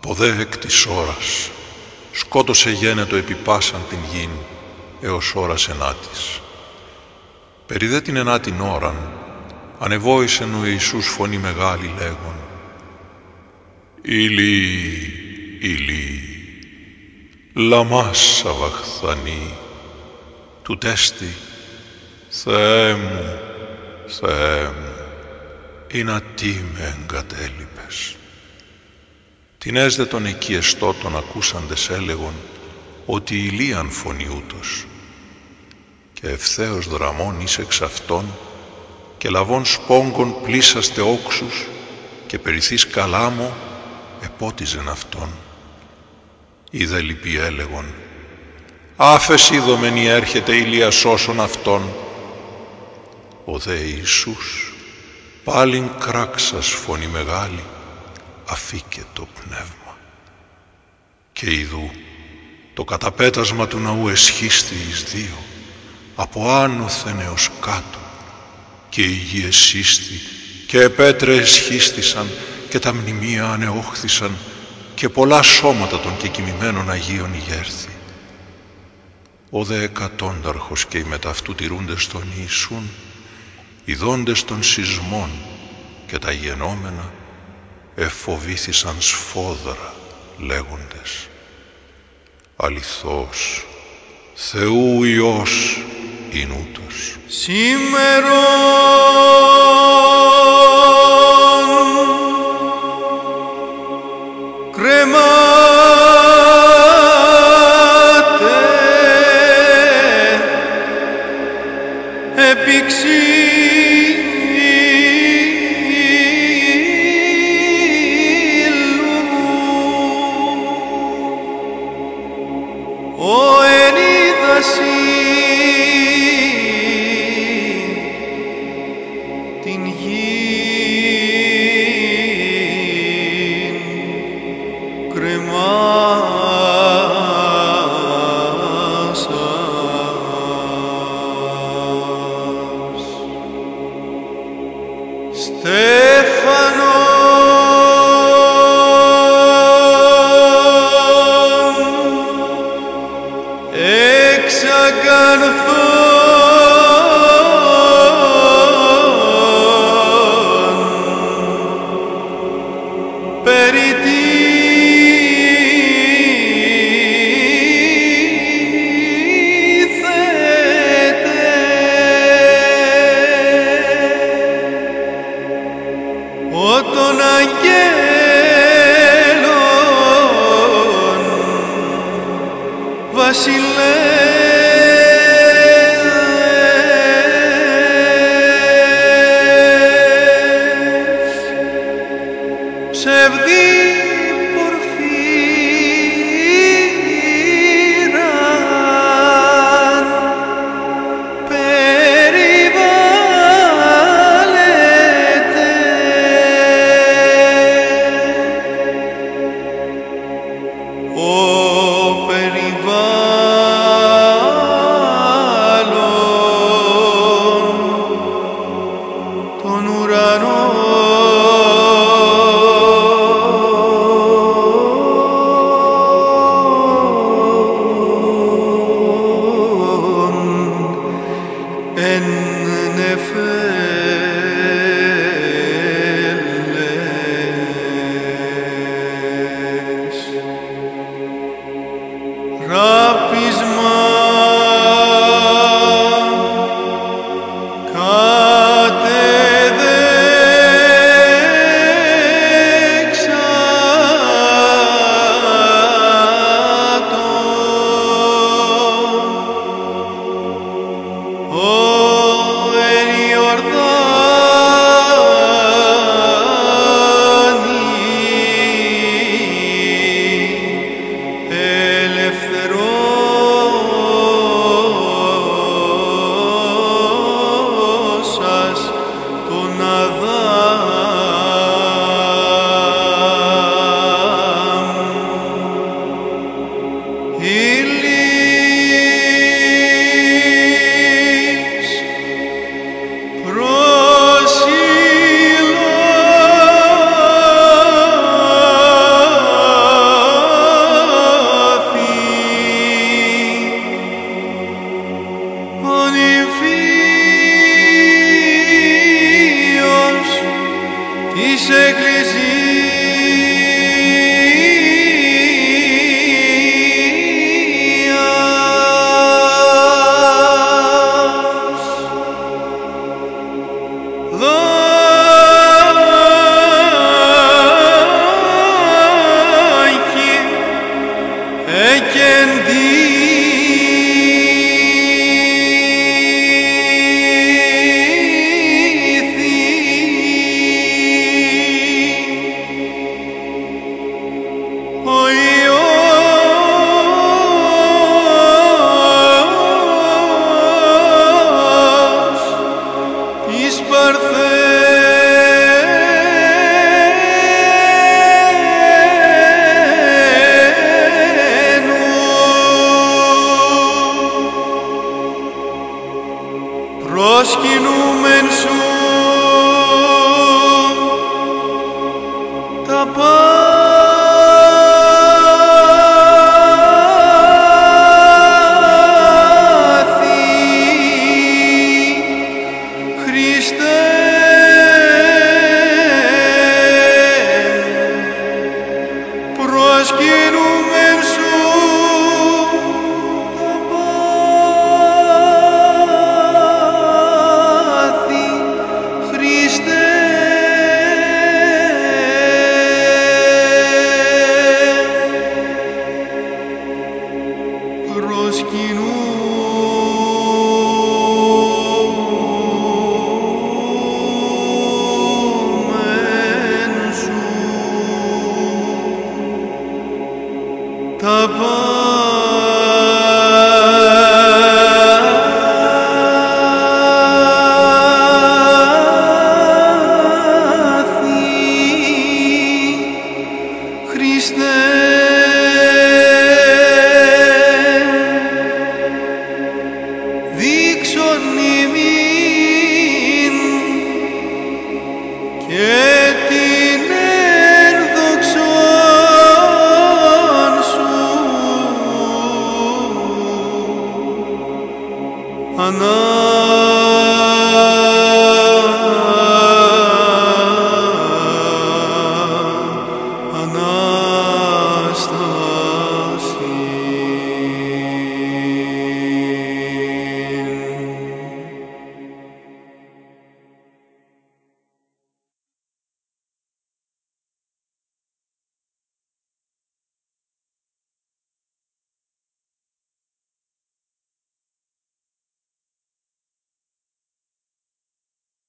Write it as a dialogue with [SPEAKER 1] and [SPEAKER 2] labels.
[SPEAKER 1] Από δε εκ της ώρας σκότωσε γένετο επί πάσαν την γην έως ώρας ενάτης. Περί δε την ενάτην ώραν ανεβόησεν ο Ιησούς φωνή μεγάλη λέγον «Ηλί, ηλί, λαμάς σαβαχθανή, του τέστη, Θεέ μου, Θεέ μου, είναι τι με εγκατέλειπες». Την έσδε τον εκεί εστώτων ακούσαντες έλεγον ότι ηλίαν φωνή ούτως και ευθέως δραμών εις εξ αυτών και λαβών σπόγκων πλήσαστε όξους και περιθείς καλάμο επότιζεν αυτόν. Είδε λυπή έλεγον «Άφες είδομεν έρχεται ηλία σώσον αυτόν». Ο δε Ιησούς πάλιν κράξας φωνή μεγάλη αφήκε το πνεύμα. Και ειδού το καταπέτασμα του ναού εσχίστη εις δύο από άνωθεν έως κάτω και η γη εσύστη και επέτρε εσχίστησαν και τα μνημεία ανεόχθησαν και πολλά σώματα των κεκοιμημένων Αγίων γέρθη. Ο δε εκατόνταρχος και οι μεταυτού τηρούντες των Ιησούν, οι δόντες των σεισμών και τα γενόμενα, εφοβήθησαν σφόδρα λέγοντες «Αληθώς, Θεού Υιός είναι ούτως».
[SPEAKER 2] Σήμερον O sea. 我把心累 music. Προσκυνούμεν σου